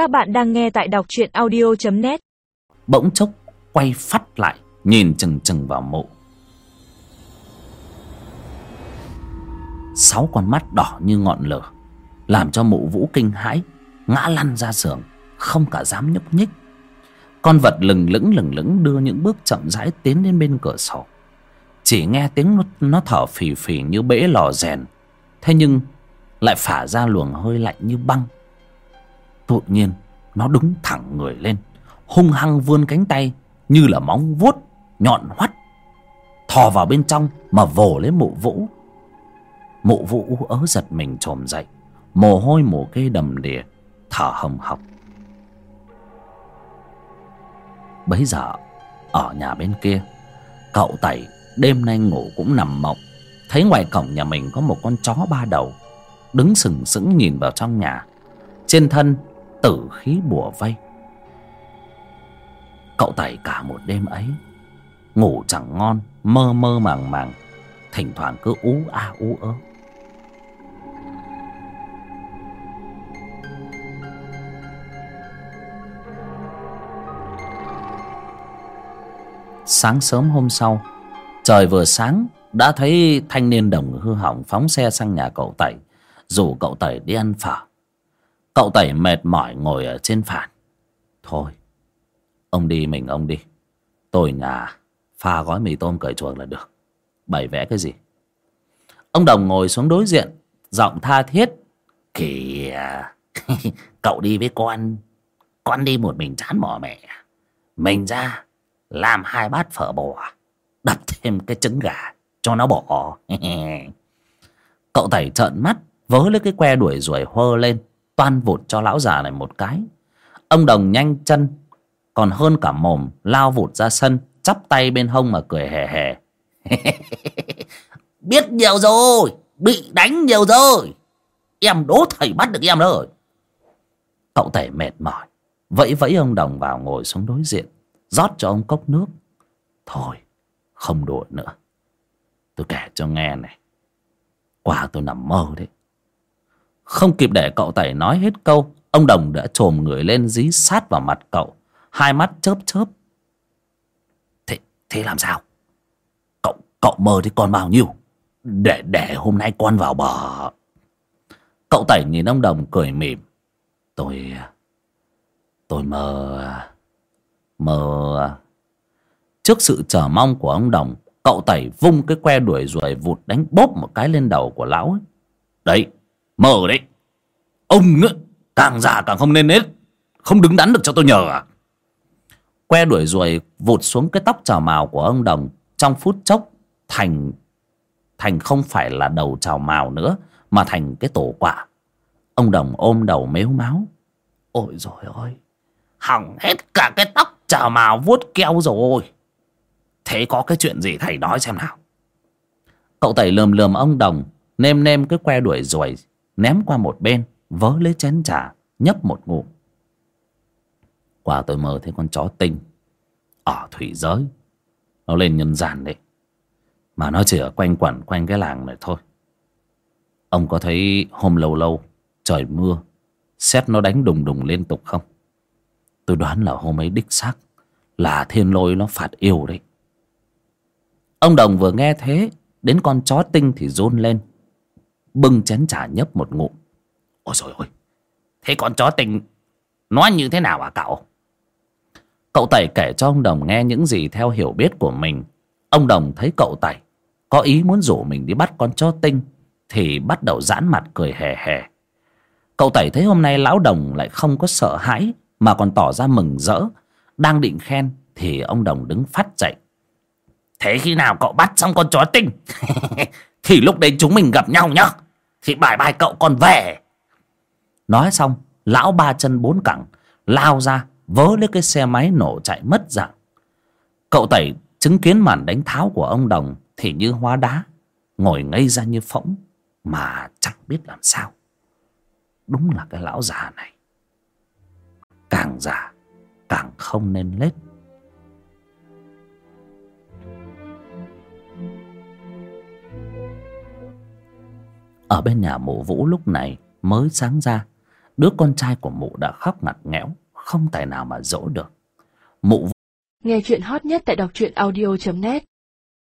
Các bạn đang nghe tại đọc truyện audio.net Bỗng chốc quay phát lại Nhìn chừng chừng vào mộ. Sáu con mắt đỏ như ngọn lửa Làm cho mụ vũ kinh hãi Ngã lăn ra giường Không cả dám nhúc nhích. Con vật lừng lững lừng lững đưa những bước chậm rãi tiến đến bên cửa sổ. Chỉ nghe tiếng nó, nó thở phì phì như bể lò rèn Thế nhưng lại phả ra luồng hơi lạnh như băng tự nhiên, nó đứng thẳng người lên, hung hăng vươn cánh tay như là móng vuốt nhọn hoắt, thò vào bên trong mà vồ lấy mụ vũ. Mụ vũ ú ớ giật mình trồm dậy, mồ hôi mồ kê đầm đìa, thở hồng học bấy giờ, ở nhà bên kia, cậu tẩy đêm nay ngủ cũng nằm mộng, thấy ngoài cổng nhà mình có một con chó ba đầu, đứng sừng sững nhìn vào trong nhà. Trên thân tử khí bùa vây. Cậu tẩy cả một đêm ấy, ngủ chẳng ngon, mơ mơ màng màng, thỉnh thoảng cứ ú a ú ớ. Sáng sớm hôm sau, trời vừa sáng, đã thấy thanh niên đồng hư hỏng phóng xe sang nhà cậu tẩy rủ cậu tẩy đi ăn phở cậu tẩy mệt mỏi ngồi ở trên phản. Thôi, ông đi mình ông đi. Tôi nhà pha gói mì tôm cởi chuồng là được. Bày vẽ cái gì? Ông đồng ngồi xuống đối diện, giọng tha thiết. Kìa, cậu đi với con. Con đi một mình chán mỏ mẹ. Mình ra, làm hai bát phở bò, đập thêm cái trứng gà cho nó bỏ. Cậu tẩy trợn mắt, vớ lấy cái que đuổi ruồi hơ lên toan vụt cho lão già này một cái. Ông đồng nhanh chân, còn hơn cả mồm, lao vụt ra sân, chắp tay bên hông mà cười hề hề. Biết nhiều rồi, bị đánh nhiều rồi. Em đố thầy bắt được em rồi. Cậu tể mệt mỏi, vẫy vẫy ông đồng vào ngồi xuống đối diện, rót cho ông cốc nước. Thôi, không đùa nữa. Tôi kể cho nghe này. Qua tôi nằm mơ đấy không kịp để cậu tẩy nói hết câu, ông đồng đã trồm người lên dí sát vào mặt cậu. Hai mắt chớp chớp. Thế thế làm sao? Cậu cậu mơ thì còn bao nhiêu? Để để hôm nay con vào bờ. Cậu tẩy nhìn ông đồng cười mỉm. Tôi tôi mơ mơ. Trước sự chờ mong của ông đồng, cậu tẩy vung cái que đuổi ruồi vụt đánh bốp một cái lên đầu của lão ấy. Đấy mở đấy. Ông ấy, càng già càng không nên nết. Không đứng đắn được cho tôi nhờ à? Que đuổi ruồi vụt xuống cái tóc trào màu của ông đồng. Trong phút chốc thành thành không phải là đầu trào màu nữa mà thành cái tổ quả ông đồng ôm đầu mếu máu. Ôi rồi ôi hỏng hết cả cái tóc trào màu vuốt keo rồi. Thế có cái chuyện gì thầy nói xem nào? Cậu tẩy lườm lườm ông đồng nêm nêm cái que đuổi ruồi ném qua một bên, vớ lấy chén trà, nhấp một ngụm. Quả tôi mơ thấy con chó tinh ở thủy giới. Nó lên nhân gian đấy. Mà nó chỉ ở quanh quẩn quanh cái làng này thôi. Ông có thấy hôm lâu lâu trời mưa, xét nó đánh đùng đùng liên tục không? Tôi đoán là hôm ấy đích xác là thiên lôi nó phạt yêu đấy. Ông đồng vừa nghe thế, đến con chó tinh thì rôn lên bưng chén trà nhấp một ngụm. Ôi rồi ôi thế con chó tinh nó như thế nào à cậu? Cậu tẩy kể cho ông đồng nghe những gì theo hiểu biết của mình. Ông đồng thấy cậu tẩy có ý muốn rủ mình đi bắt con chó tinh thì bắt đầu giãn mặt cười hề hề. Cậu tẩy thấy hôm nay lão đồng lại không có sợ hãi mà còn tỏ ra mừng rỡ đang định khen thì ông đồng đứng phát dậy. Thế khi nào cậu bắt xong con chó tinh? Thì lúc đấy chúng mình gặp nhau nhá thì bài bài cậu còn về. Nói xong, lão ba chân bốn cẳng, lao ra, vớ lấy cái xe máy nổ chạy mất dạng. Cậu tẩy chứng kiến màn đánh tháo của ông đồng thì như hóa đá, ngồi ngây ra như phỗng, mà chẳng biết làm sao. Đúng là cái lão già này. Càng già, càng không nên lết. Ở bên nhà mụ vũ lúc này mới sáng ra, đứa con trai của mụ đã khóc ngặt nghẽo, không tài nào mà dỗ được. Mụ vũ... nghe chuyện hot nhất tại đọc truyện audio net.